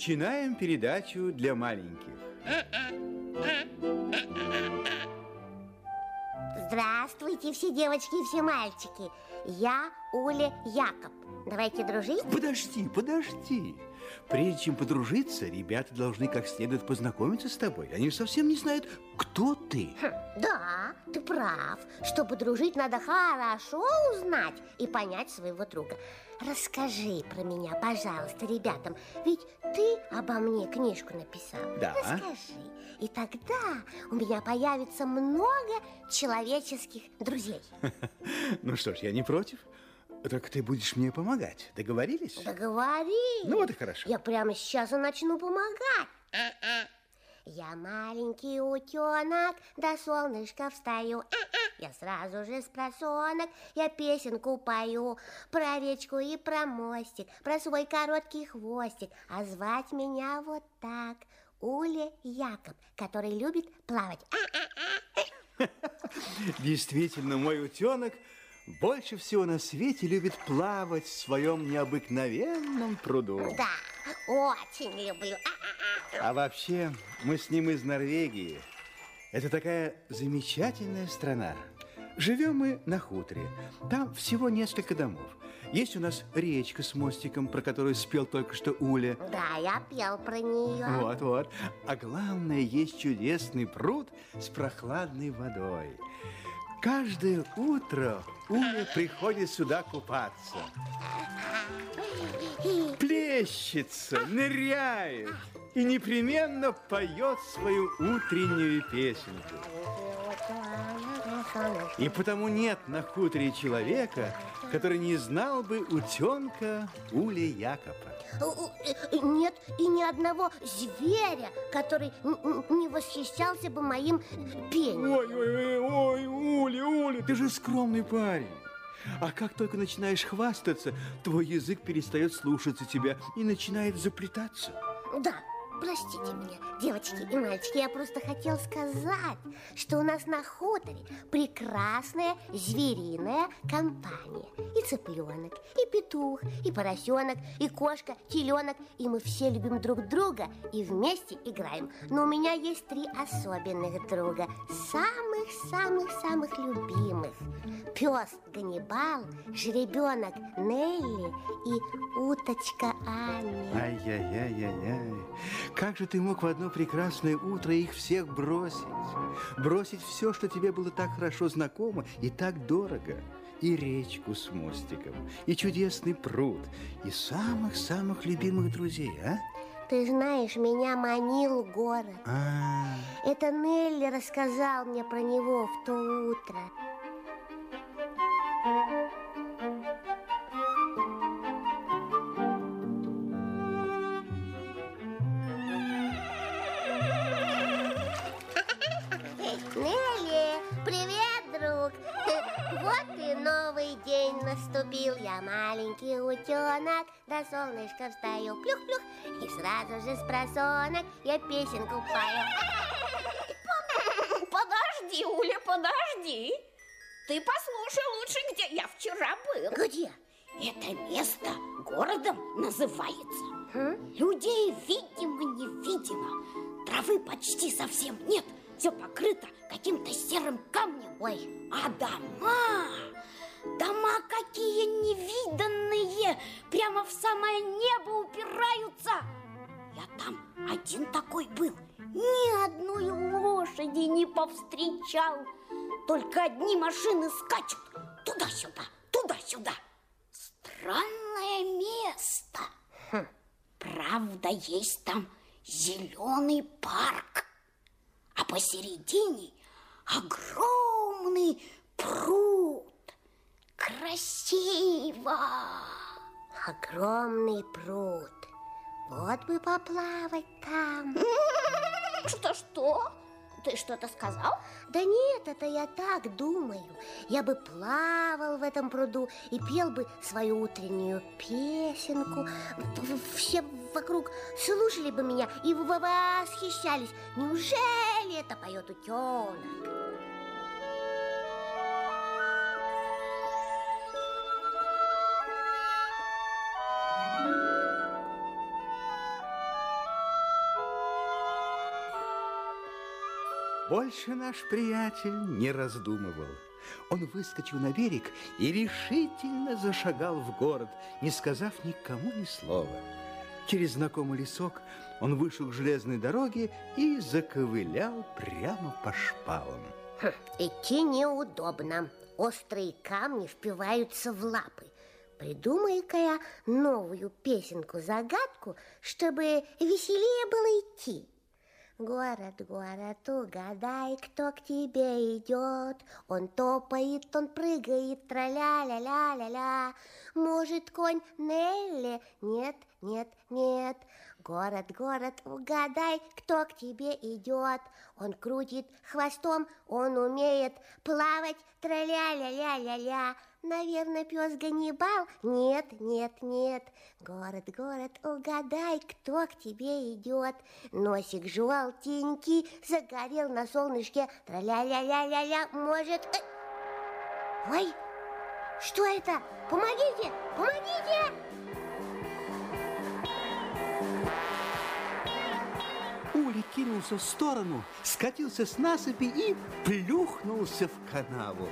Начинаем передачу для маленьких. Здравствуйте, все девочки и все мальчики. Я Уля Якоб. Давайте дружить. Подожди, подожди. Прежде чем подружиться, ребята должны как следует познакомиться с тобой. Они совсем не знают, кто ты. Хм, да, ты прав. Чтобы дружить, надо хорошо узнать и понять своего друга. Расскажи про меня, пожалуйста, ребятам. Ведь ты обо мне книжку написал. Да. Расскажи. И тогда у меня появится много человеческих друзей. Ну что ж, я не против. Так ты будешь мне помогать. Договорились? Договорились. Ну вот и хорошо. Я прямо сейчас и начну помогать. Я маленький утенок, до солнышка встаю. Я сразу же с просонок, я песенку пою Про речку и про мостик, про свой короткий хвостик А звать меня вот так, Уля Якоб, который любит плавать Действительно, мой утенок больше всего на свете любит плавать в своем необыкновенном пруду. Да, очень люблю. А вообще, мы с ним из Норвегии. Это такая замечательная страна. Живем мы на хуторе. Там всего несколько домов. Есть у нас речка с мостиком, про которую спел только что Уля. Да, я пел про нее. Вот, вот. А главное, есть чудесный пруд с прохладной водой. Каждое утро Уля приходит сюда купаться. Плещется, ныряет и непременно поет свою утреннюю песенку. И потому нет на хуторе человека, который не знал бы утенка Ули Якопа. Нет и ни одного зверя, который не восхищался бы моим пением. Ой, ой, ой, ой, Уля, Уля, ты же скромный парень. А как только начинаешь хвастаться, твой язык перестает слушаться тебя и начинает заплетаться. Да, Простите меня, девочки и мальчики, я просто хотел сказать, что у нас на хуторе прекрасная звериная компания. И цыпленок, и петух, и поросенок, и кошка, теленок. И мы все любим друг друга и вместе играем. Но у меня есть три особенных друга, самых-самых-самых любимых. Пес Ганнибал, жеребенок Нелли и уточка Аня. Ай-яй-яй-яй-яй. Как же ты мог в одно прекрасное утро их всех бросить? Бросить все, что тебе было так хорошо знакомо и так дорого. И речку с мостиком, и чудесный пруд, и самых-самых любимых друзей, а? Ты знаешь, меня манил город. А -а -а. Это Нелли рассказал мне про него в то утро. Наступил Я маленький утенок До солнышка встаю Плюх-плюх И сразу же с просонок Я песенку пою. Подожди, Уля, подожди. Ты послушай лучше, где я вчера был. Где? Это место городом называется. Хм? Людей видимо-невидимо Травы почти совсем нет. Все покрыто каким-то серым камнем. Ой, а дома Дома какие невиданные, прямо в самое небо упираются. Я там один такой был, ни одной лошади не повстречал. Только одни машины скачут туда-сюда, туда-сюда. Странное место. Хм. Правда, есть там зеленый парк, а посередине огромный пруд. Красиво! Огромный пруд. Вот бы поплавать там. Что-что? Ты что-то сказал? Да нет, это я так думаю. Я бы плавал в этом пруду и пел бы свою утреннюю песенку. Все вокруг слушали бы меня и восхищались. Неужели это поет утенок? Больше наш приятель не раздумывал. Он выскочил на берег и решительно зашагал в город, не сказав никому ни слова. Через знакомый лесок он вышел к железной дороге и заковылял прямо по шпалам. Хм, идти неудобно. Острые камни впиваются в лапы. Придумай-ка я новую песенку-загадку, чтобы веселее было идти. Город, город, угадай, кто к тебе идет. Он топает, он прыгает, траля-ля-ля-ля-ля. Может, конь Нелли? Нет, нет, нет. Город, город, угадай, кто к тебе идет. Он крутит хвостом, он умеет плавать, траля-ля-ля-ля-ля. Наверное, пес Ганнибал? Нет, нет, нет. Город, город, угадай, кто к тебе идет. Носик желтенький, загорел на солнышке. Траля-ля-ля-ля-ля, может... Э, ой, что это? Помогите, помогите! Ули кинулся в сторону, скатился с насыпи и плюхнулся в канаву.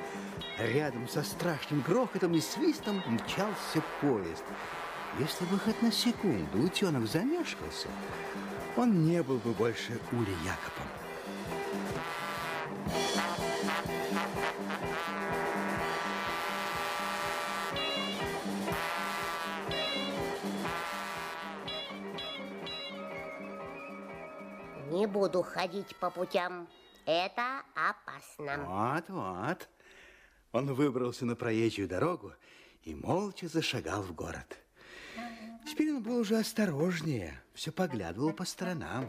Рядом со страшным грохотом и свистом мчался поезд. Если бы хоть на секунду утенок замешкался, он не был бы больше Ули Якобом. Не буду ходить по путям. Это опасно. Вот, вот. Он выбрался на проезжую дорогу и молча зашагал в город. Теперь он был уже осторожнее, все поглядывал по сторонам.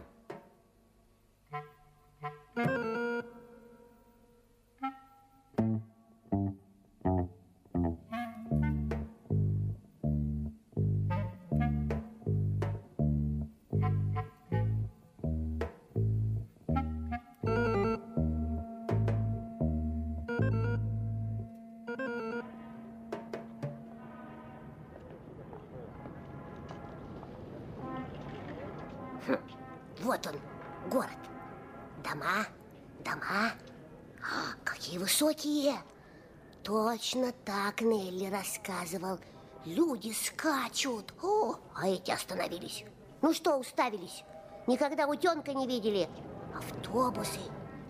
Вот он, город. Дома, дома. А, какие высокие. Точно так Нелли рассказывал. Люди скачут. О, а эти остановились. Ну что уставились? Никогда утенка не видели. Автобусы,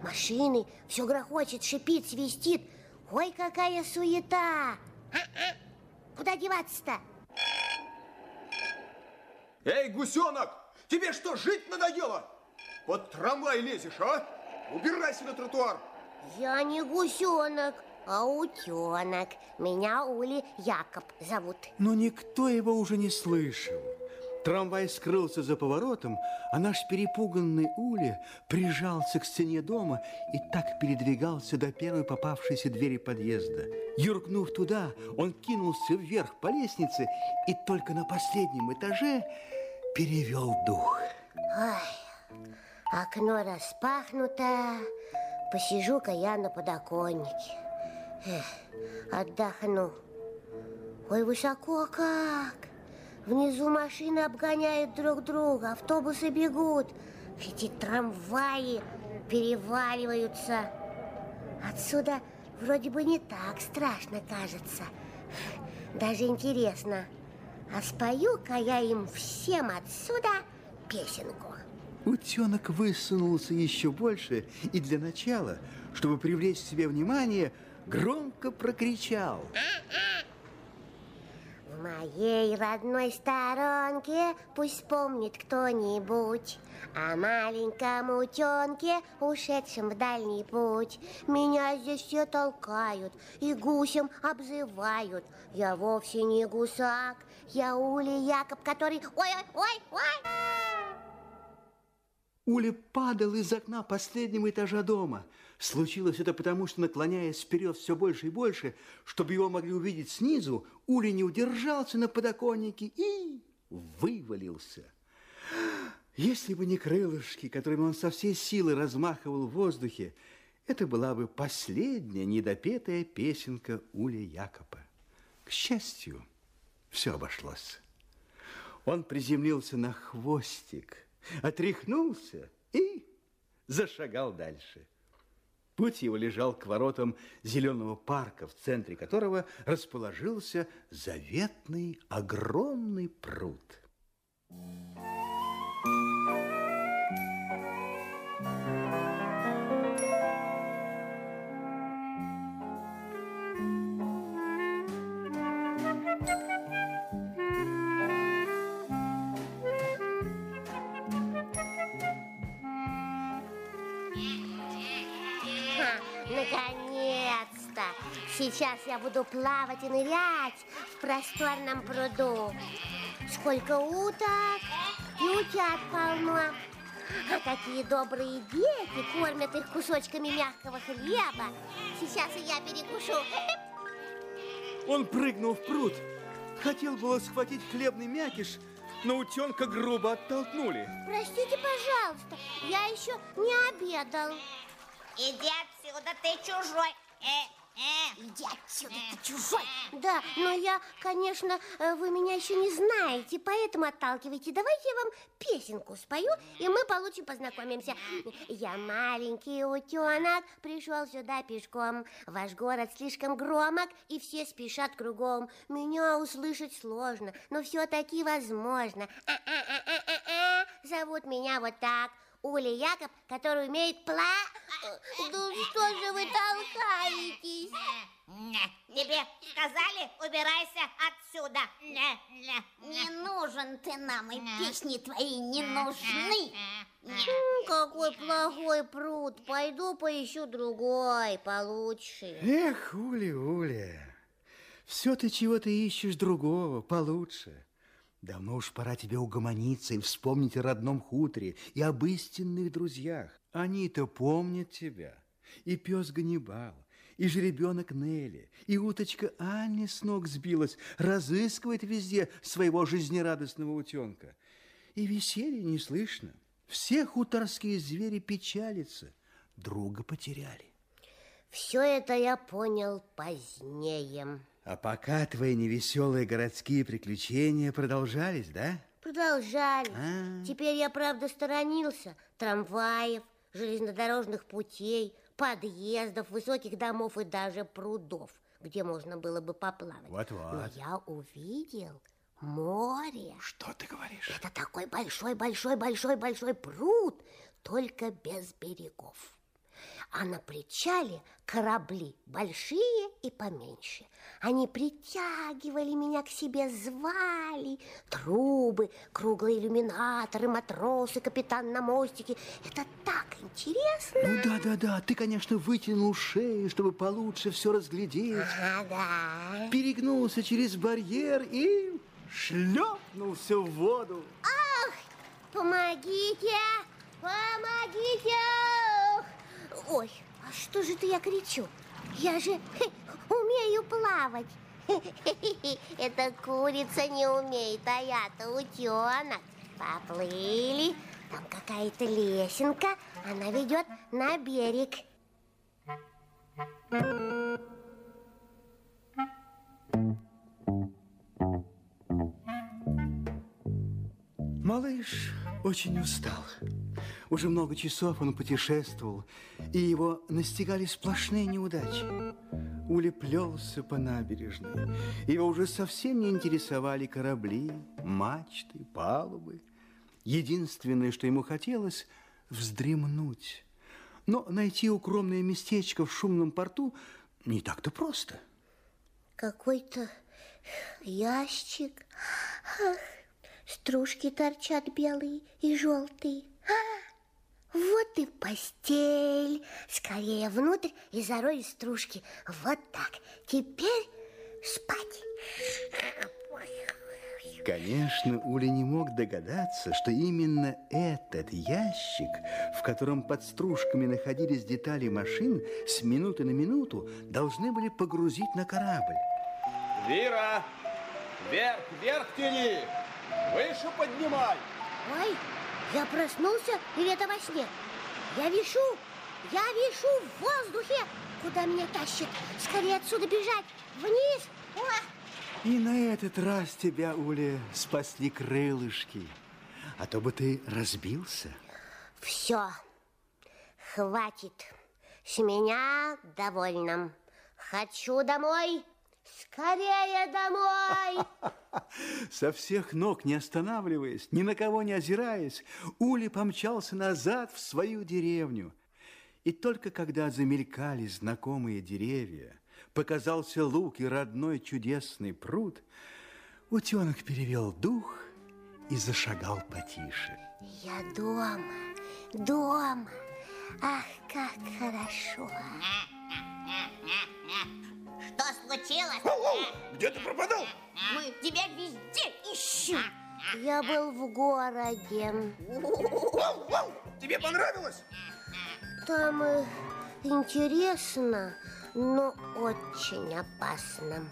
машины, все грохочет, шипит, свистит. Ой, какая суета. Куда деваться-то? Эй, гусенок, тебе что, жить надоело? Под трамвай лезешь, а? Убирайся на тротуар. Я не гусенок, а утенок. Меня Ули Якоб зовут. Но никто его уже не слышал. Трамвай скрылся за поворотом, а наш перепуганный Ули прижался к стене дома и так передвигался до первой попавшейся двери подъезда. Юркнув туда, он кинулся вверх по лестнице и только на последнем этаже перевел дух. Ой, окно распахнуто, посижу-ка я на подоконнике. Эх, отдохну. Ой, высоко как! Внизу машины обгоняют друг друга, автобусы бегут, эти трамваи переваливаются. Отсюда вроде бы не так страшно кажется. Даже интересно. А спою-ка я им всем отсюда песенку. Утенок высунулся еще больше и для начала, чтобы привлечь к себе внимание, громко прокричал. В моей родной сторонке пусть помнит кто-нибудь О маленьком утенке, ушедшем в дальний путь Меня здесь все толкают и гусем обзывают Я вовсе не гусак, я Ули Якоб, который... Ой-ой-ой-ой! Уля падал из окна последнего этажа дома. Случилось это потому, что, наклоняясь вперед все больше и больше, чтобы его могли увидеть снизу, Уля не удержался на подоконнике и вывалился. Если бы не крылышки, которыми он со всей силы размахивал в воздухе, это была бы последняя недопетая песенка Ули Якоба. К счастью, все обошлось. Он приземлился на хвостик, отряхнулся и зашагал дальше. Путь его лежал к воротам зеленого парка, в центре которого расположился заветный огромный пруд. Наконец-то! Сейчас я буду плавать и нырять в просторном пруду. Сколько уток и утят полно. А какие добрые дети кормят их кусочками мягкого хлеба. Сейчас и я перекушу. Он прыгнул в пруд. Хотел было схватить хлебный мякиш, но утенка грубо оттолкнули. Простите, пожалуйста, я еще не обедал. Иди отсюда, ты чужой. Э. Иди отсюда, ты чужой. Да, но я, конечно, э, вы меня еще не знаете, поэтому отталкивайте. Давайте я вам песенку спою, и мы получше познакомимся. Я маленький утенок, пришел сюда пешком. Ваш город слишком громок, и все спешат кругом. Меня услышать сложно, но все-таки возможно. Зовут меня вот так. Уля Якоб, который умеет пла... Ну что же вы толкаетесь? Тебе сказали, убирайся отсюда. Не нужен ты нам, и песни твои не нужны. Какой плохой пруд. Пойду поищу другой, получше. Эх, Уля, Уля, все ты чего-то ищешь другого, получше. Давно уж пора тебе угомониться и вспомнить о родном хуторе и об истинных друзьях. Они-то помнят тебя. И пес Ганнибал, и жеребенок Нелли, и уточка Анни с ног сбилась, разыскивает везде своего жизнерадостного утенка. И веселья не слышно. Все хуторские звери печалятся, друга потеряли. Все это я понял позднее. А пока твои невеселые городские приключения продолжались, да? Продолжали. А. Теперь я, правда, сторонился трамваев, железнодорожных путей, подъездов, высоких домов и даже прудов, где можно было бы поплавать. Вот-вот. Но я увидел море. Что ты говоришь? Это такой большой-большой-большой-большой пруд, только без берегов. А на причале корабли большие и поменьше. Они притягивали меня к себе, звали. Трубы, круглые иллюминаторы, матросы, капитан на мостике. Это так интересно. Ну да-да-да, ты, конечно, вытянул шею, чтобы получше все разглядеть. Ага. Перегнулся через барьер и шлепнулся в воду. Помогите! Помогите! Ой, а что же это я кричу? Я же хе, умею плавать. Эта курица не умеет, а я-то утенок. Поплыли. Там какая-то лесенка. Она ведет на берег. Малыш очень устал. Уже много часов он путешествовал, и его настигали сплошные неудачи. Уля плелся по набережной. Его уже совсем не интересовали корабли, мачты, палубы. Единственное, что ему хотелось – вздремнуть. Но найти укромное местечко в шумном порту не так-то просто. Какой-то ящик. Ах, стружки торчат белые и желтые. А, вот и постель. Скорее внутрь и зарой стружки. Вот так. Теперь спать. Конечно, Уля не мог догадаться, что именно этот ящик, в котором под стружками находились детали машин, с минуты на минуту должны были погрузить на корабль. Вера, вверх, вверх тяни, выше поднимай. Ой, я проснулся или это во сне? Я вишу, я вишу в воздухе. Куда меня тащит? Скорее отсюда бежать. Вниз. О! И на этот раз тебя, Уля, спасли крылышки. А то бы ты разбился. Все, хватит. С меня довольно. Хочу домой. Скорее домой! Со всех ног не останавливаясь, ни на кого не озираясь, Ули помчался назад в свою деревню. И только когда замелькали знакомые деревья, показался луг и родной чудесный пруд, утенок перевел дух и зашагал потише. Я дома, дома. Ах, как хорошо. Что случилось? Где ты пропадал? Мы тебя везде ищем. Я был в городе. Тебе понравилось? Там э, интересно, но очень опасно.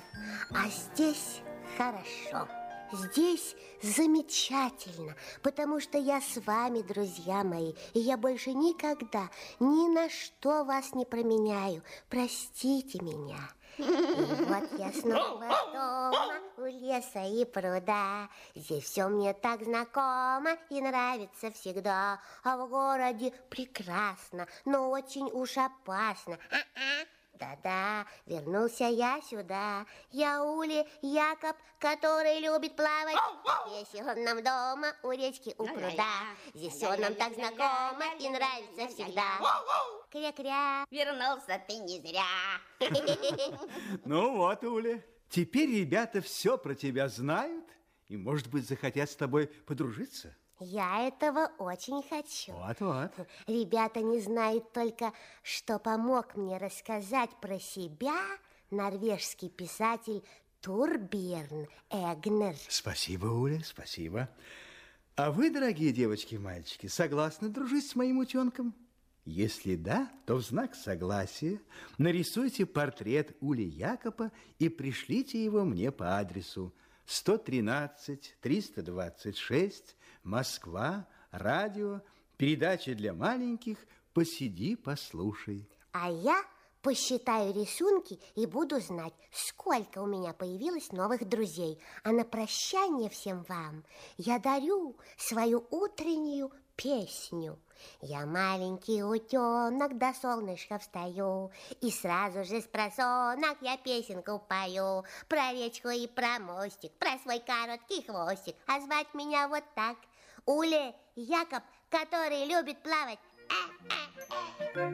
А здесь хорошо. Здесь замечательно, потому что я с вами, друзья мои, и я больше никогда ни на что вас не променяю. Простите меня. И вот я снова дома у леса и пруда. Здесь все мне так знакомо и нравится всегда. А в городе прекрасно, но очень уж опасно. А-а. Да-да, вернулся я сюда. Я Ули Якоб, который любит плавать. Здесь он нам дома у речки у пруда. Здесь все нам так знакомо и нравится всегда. Кря-кря. Вернулся ты не зря. Ну вот, Уля, теперь ребята все про тебя знают и, может быть, захотят с тобой подружиться. Я этого очень хочу. Вот-вот. Ребята не знают только, что помог мне рассказать про себя норвежский писатель Турберн Эгнер. Спасибо, Уля, спасибо. А вы, дорогие девочки и мальчики, согласны дружить с моим утенком? Если да, то в знак согласия нарисуйте портрет Ули Якоба и пришлите его мне по адресу 113 326 Москва, радио, передача для маленьких «Посиди, послушай». А я посчитаю рисунки и буду знать, сколько у меня появилось новых друзей. А на прощание всем вам я дарю свою утреннюю песню. Я маленький утенок, до солнышка встаю, И сразу же с просонок я песенку пою Про речку и про мостик, про свой короткий хвостик, А звать меня вот так, Уле Якоб, который любит плавать. А -а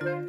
-а.